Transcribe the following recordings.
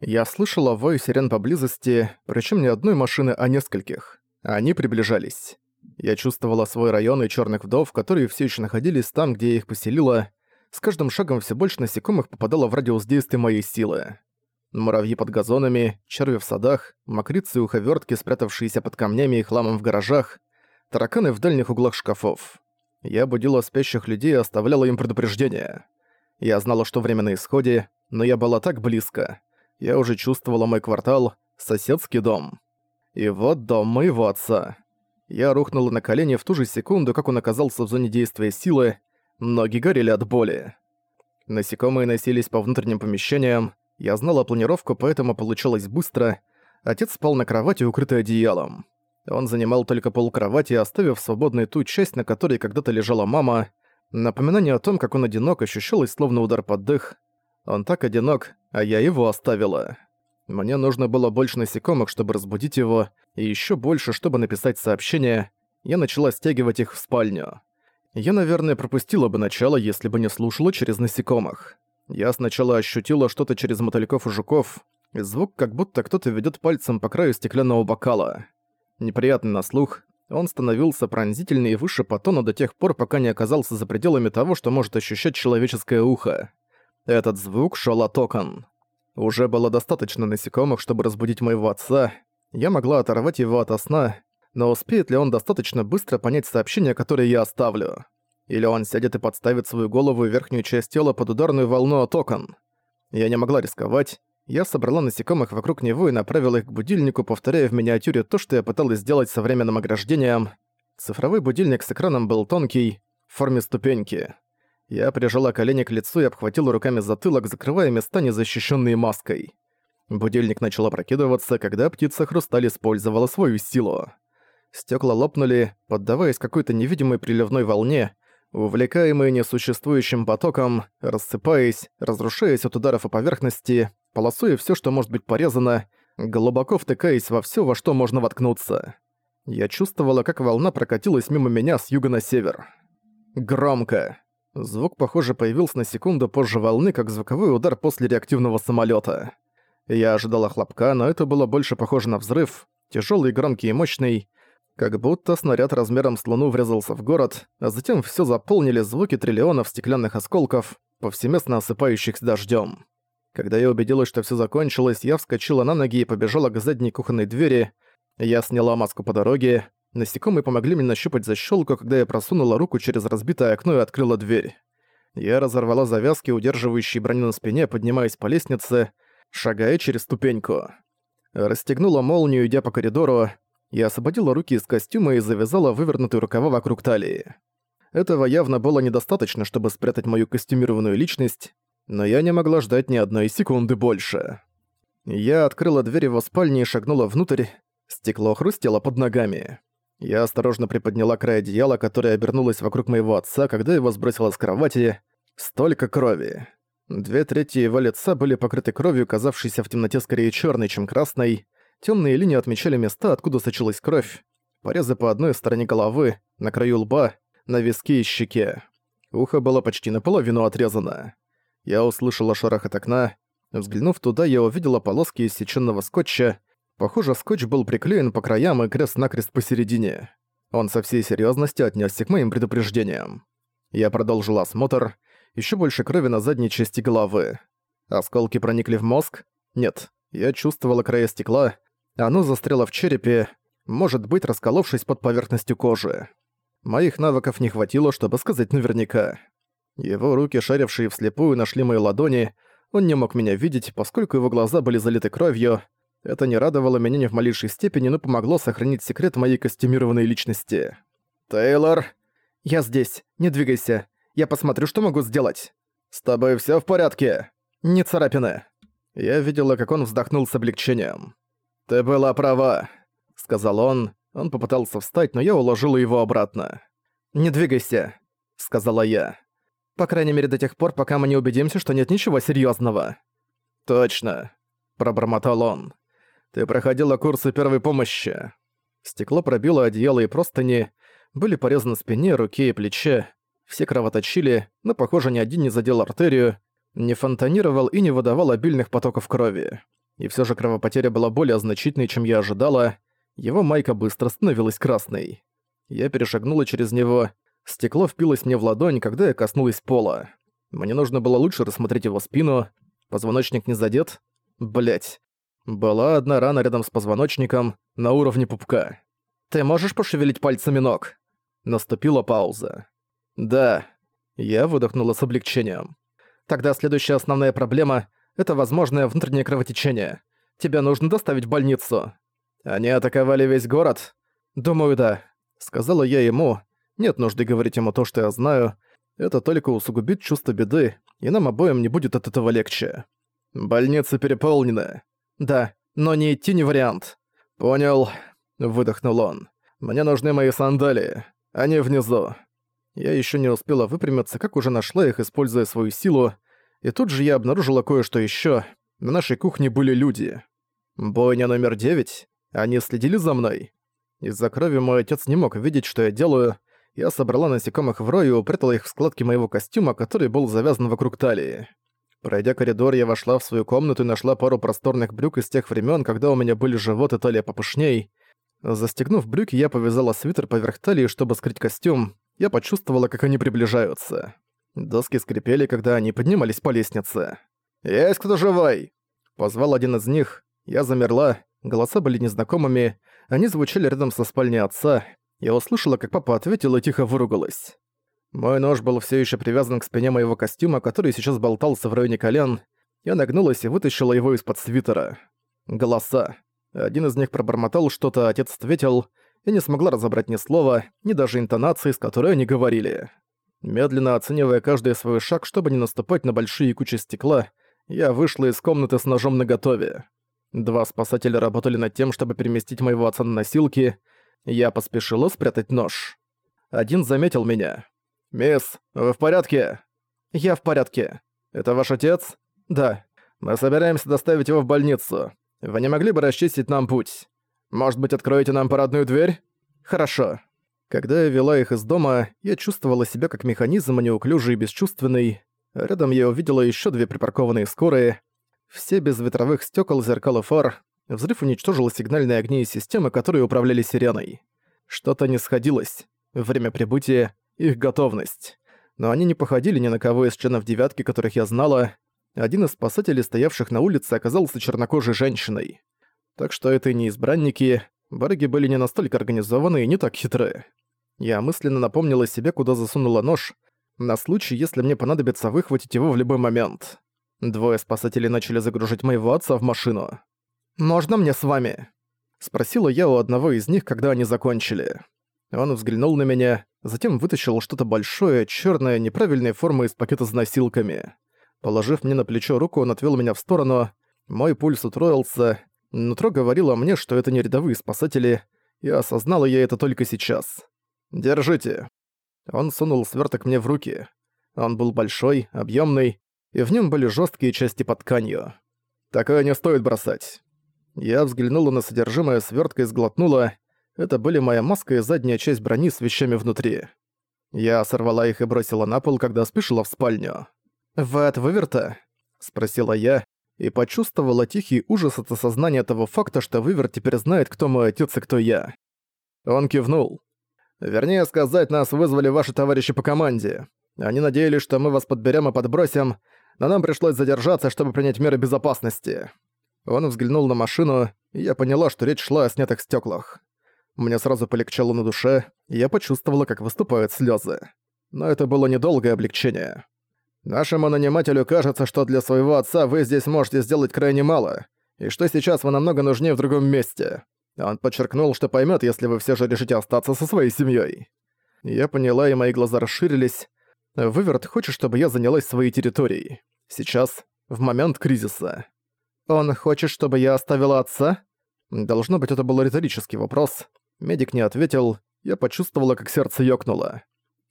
Я слышала вой сирен поблизости, причем не одной машины, а нескольких. Они приближались. Я чувствовала свой район и черных вдов, которые все еще находились там, где я их поселила. С каждым шагом все больше насекомых попадало в радиус действия моей силы. Муравьи под газонами, черви в садах, мокрицы и уховертки, спрятавшиеся под камнями и хламом в гаражах, тараканы в дальних углах шкафов. Я будила спящих людей и оставляла им предупреждение. Я знала, что время на исходе, но я была так близко. Я уже чувствовала мой квартал, соседский дом. И вот дом моего отца. Я рухнула на колени в ту же секунду, как он оказался в зоне действия силы, ноги горели от боли. Насекомые носились по внутренним помещениям, я знала планировку, поэтому получалось быстро. Отец спал на кровати, укрытый одеялом. Он занимал только пол кровати, оставив свободной ту часть, на которой когда-то лежала мама. Напоминание о том, как он одинок, ощущалось словно удар под дых. Он так одинок, а я его оставила. Мне нужно было больше насекомых, чтобы разбудить его, и еще больше, чтобы написать сообщение. Я начала стягивать их в спальню. Я, наверное, пропустила бы начало, если бы не слушала через насекомых. Я сначала ощутила что-то через мотыльков и жуков, звук, как будто кто-то ведет пальцем по краю стеклянного бокала. Неприятный на слух, он становился пронзительнее и выше по тону до тех пор, пока не оказался за пределами того, что может ощущать человеческое ухо. Этот звук шел от окон. Уже было достаточно насекомых, чтобы разбудить моего отца. Я могла оторвать его от сна, но успеет ли он достаточно быстро понять сообщение, которое я оставлю? Или он сядет и подставит свою голову и верхнюю часть тела под ударную волну от окон. Я не могла рисковать. Я собрала насекомых вокруг него и направила их к будильнику, повторяя в миниатюре то, что я пыталась сделать со временным ограждением. Цифровой будильник с экраном был тонкий, в форме ступеньки. Я прижала колени к лицу и обхватила руками затылок, закрывая места, незащищенные маской. Будильник начал опрокидываться, когда птица Хрусталь использовала свою силу. Стекла лопнули, поддаваясь какой-то невидимой приливной волне, увлекаемые несуществующим потоком, рассыпаясь, разрушаясь от ударов о поверхности, полосуя все, что может быть порезано, глубоко втыкаясь во все, во что можно воткнуться. Я чувствовала, как волна прокатилась мимо меня с юга на север. Громко. Звук, похоже, появился на секунду позже волны, как звуковой удар после реактивного самолета. Я ожидала хлопка, но это было больше похоже на взрыв, тяжелый, громкий и мощный, как будто снаряд размером с Луну врезался в город, а затем все заполнили звуки триллионов стеклянных осколков, повсеместно осыпающихся дождем. Когда я убедилась, что все закончилось, я вскочила на ноги и побежала к задней кухонной двери. Я сняла маску по дороге. Насекомые помогли мне нащупать защелку, когда я просунула руку через разбитое окно и открыла дверь. Я разорвала завязки, удерживающие броню на спине, поднимаясь по лестнице, шагая через ступеньку. Расстегнула молнию, идя по коридору, я освободила руки из костюма и завязала вывернутые рукава вокруг талии. Этого явно было недостаточно, чтобы спрятать мою костюмированную личность, но я не могла ждать ни одной секунды больше. Я открыла дверь его спальни и шагнула внутрь. Стекло хрустело под ногами. Я осторожно приподняла край одеяла, которое обернулось вокруг моего отца, когда его сбросило с кровати. Столько крови. Две трети его лица были покрыты кровью, казавшейся в темноте скорее черной, чем красной. Темные линии отмечали места, откуда сочилась кровь. Порезы по одной стороне головы, на краю лба, на виске и щеке. Ухо было почти наполовину отрезано. Я услышала шорох от окна. Взглянув туда, я увидела полоски иссеченного скотча. Похоже, скотч был приклеен по краям и крест-накрест посередине. Он со всей серьезностью отнесся к моим предупреждениям. Я продолжила осмотр. Еще больше крови на задней части головы. Осколки проникли в мозг? Нет. Я чувствовала края стекла, оно застряло в черепе, может быть, расколовшись под поверхностью кожи. Моих навыков не хватило, чтобы сказать наверняка. Его руки, шарившие вслепую, нашли мои ладони. Он не мог меня видеть, поскольку его глаза были залиты кровью. Это не радовало меня ни в малейшей степени, но помогло сохранить секрет моей костюмированной личности. «Тейлор!» «Я здесь. Не двигайся. Я посмотрю, что могу сделать». «С тобой всё в порядке?» «Не царапины». Я видела, как он вздохнул с облегчением. «Ты была права», — сказал он. Он попытался встать, но я уложила его обратно. «Не двигайся», — сказала я. «По крайней мере до тех пор, пока мы не убедимся, что нет ничего серьезного. «Точно», — пробормотал он. «Ты проходила курсы первой помощи». Стекло пробило одеяло и простыни, были порезаны спине, руке и плече. Все кровоточили, но, похоже, ни один не задел артерию, не фонтанировал и не выдавал обильных потоков крови. И все же кровопотеря была более значительной, чем я ожидала. Его майка быстро становилась красной. Я перешагнула через него. Стекло впилось мне в ладонь, когда я коснулась пола. Мне нужно было лучше рассмотреть его спину. Позвоночник не задет? Блять. Была одна рана рядом с позвоночником, на уровне пупка. «Ты можешь пошевелить пальцами ног?» Наступила пауза. «Да». Я выдохнула с облегчением. «Тогда следующая основная проблема — это возможное внутреннее кровотечение. Тебя нужно доставить в больницу». «Они атаковали весь город?» «Думаю, да», — сказала я ему. «Нет нужды говорить ему то, что я знаю. Это только усугубит чувство беды, и нам обоим не будет от этого легче». «Больница переполнена». «Да, но не идти не вариант». «Понял», — выдохнул он. «Мне нужны мои сандалии. Они внизу». Я еще не успела выпрямиться, как уже нашла их, используя свою силу, и тут же я обнаружила кое-что еще. На нашей кухне были люди. Бойня номер девять. Они следили за мной. Из-за крови мой отец не мог видеть, что я делаю. Я собрала насекомых в рой и упрятала их в складки моего костюма, который был завязан вокруг талии. Пройдя коридор, я вошла в свою комнату и нашла пару просторных брюк из тех времен, когда у меня были живот и талия попышней. Застегнув брюки, я повязала свитер поверх талии, чтобы скрыть костюм. Я почувствовала, как они приближаются. Доски скрипели, когда они поднимались по лестнице. «Есть кто живой?» Позвал один из них. Я замерла. Голоса были незнакомыми. Они звучали рядом со спальней отца. Я услышала, как папа ответил и тихо выругалась. Мой нож был все еще привязан к спине моего костюма, который сейчас болтался в районе колен. Я нагнулась и вытащила его из-под свитера. Голоса. Один из них пробормотал что-то, отец ответил, и не смогла разобрать ни слова, ни даже интонации, с которой они говорили. Медленно оценивая каждый свой шаг, чтобы не наступать на большие кучи стекла, я вышла из комнаты с ножом наготове. Два спасателя работали над тем, чтобы переместить моего отца на носилки. Я поспешила спрятать нож. Один заметил меня. «Мисс, вы в порядке?» «Я в порядке. Это ваш отец?» «Да. Мы собираемся доставить его в больницу. Вы не могли бы расчистить нам путь? Может быть, откроете нам парадную дверь?» «Хорошо». Когда я вела их из дома, я чувствовала себя как механизм, неуклюжий и бесчувственный. Рядом я увидела еще две припаркованные скорые. Все без ветровых стекол, зеркал и фар. Взрыв уничтожил сигнальные огни и системы, которые управляли сиреной. Что-то не сходилось. Время прибытия, их готовность. Но они не походили ни на кого из членов девятки, которых я знала. Один из спасателей, стоявших на улице, оказался чернокожей женщиной. Так что это и не избранники, барыги были не настолько организованы и не так хитры. Я мысленно напомнила себе, куда засунула нож, на случай, если мне понадобится выхватить его в любой момент. Двое спасателей начали загружать моего отца в машину. «Можно мне с вами?» Спросила я у одного из них, когда они закончили. Он взглянул на меня, затем вытащил что-то большое, черное, неправильной формы из пакета с носилками. Положив мне на плечо руку, он отвел меня в сторону. Мой пульс утроился. Нутро говорило мне, что это не рядовые спасатели, и осознала я это только сейчас. «Держите». Он сунул сверток мне в руки. Он был большой, объемный, и в нем были жесткие части под тканью. Такое не стоит бросать. Я взглянула на содержимое свертка и сглотнула. Это были моя маска и задняя часть брони с вещами внутри. Я сорвала их и бросила на пол, когда спешила в спальню. «Вы от выверта?» — спросила я, и почувствовала тихий ужас от осознания того факта, что Вывер теперь знает, кто мой отец и кто я. Он кивнул. «Вернее сказать, нас вызвали ваши товарищи по команде. Они надеялись, что мы вас подберем и подбросим, но нам пришлось задержаться, чтобы принять меры безопасности». Он взглянул на машину, и я поняла, что речь шла о снятых стеклах. Мне сразу полегчало на душе, и я почувствовала, как выступают слезы. Но это было недолгое облегчение. Нашему нанимателю кажется, что для своего отца вы здесь можете сделать крайне мало, и что сейчас вы намного нужнее в другом месте. Он подчеркнул, что поймет, если вы все же решите остаться со своей семьей. Я поняла, и мои глаза расширились. Выверт хочет, чтобы я занялась своей территорией. Сейчас, в момент кризиса. Он хочет, чтобы я оставила отца? Должно быть, это был риторический вопрос. Медик не ответил. Я почувствовала, как сердце ёкнуло.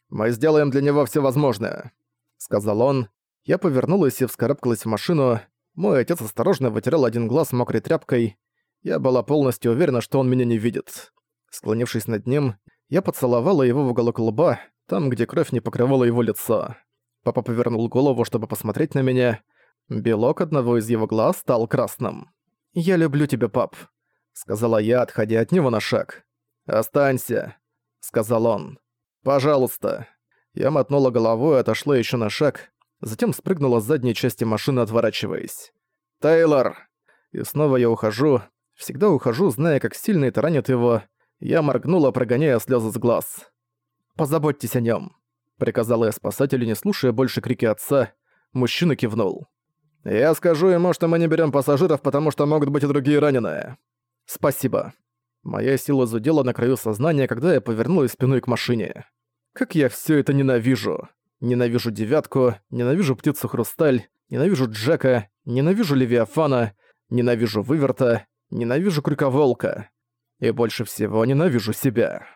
«Мы сделаем для него все возможное», — сказал он. Я повернулась и вскарабкалась в машину. Мой отец осторожно вытирал один глаз мокрой тряпкой. Я была полностью уверена, что он меня не видит. Склонившись над ним, я поцеловала его в уголок лба, там, где кровь не покрывала его лицо. Папа повернул голову, чтобы посмотреть на меня. Белок одного из его глаз стал красным. «Я люблю тебя, пап», — сказала я, отходя от него на шаг. «Останься», — сказал он. «Пожалуйста». Я мотнула головой и отошла еще на шаг, затем спрыгнула с задней части машины, отворачиваясь. «Тейлор!» И снова я ухожу, всегда ухожу, зная, как сильно это ранит его. Я моргнула, прогоняя слезы с глаз. «Позаботьтесь о нем, приказала я спасателю, не слушая больше крики отца. Мужчина кивнул. «Я скажу ему, что мы не берем пассажиров, потому что могут быть и другие раненые». «Спасибо». Моя сила зудела на краю сознания, когда я повернулась спиной к машине. Как я все это ненавижу. Ненавижу девятку, ненавижу птицу Хрусталь, ненавижу Джека, ненавижу Левиафана, ненавижу Выверта, ненавижу Крюковолка. И больше всего ненавижу себя.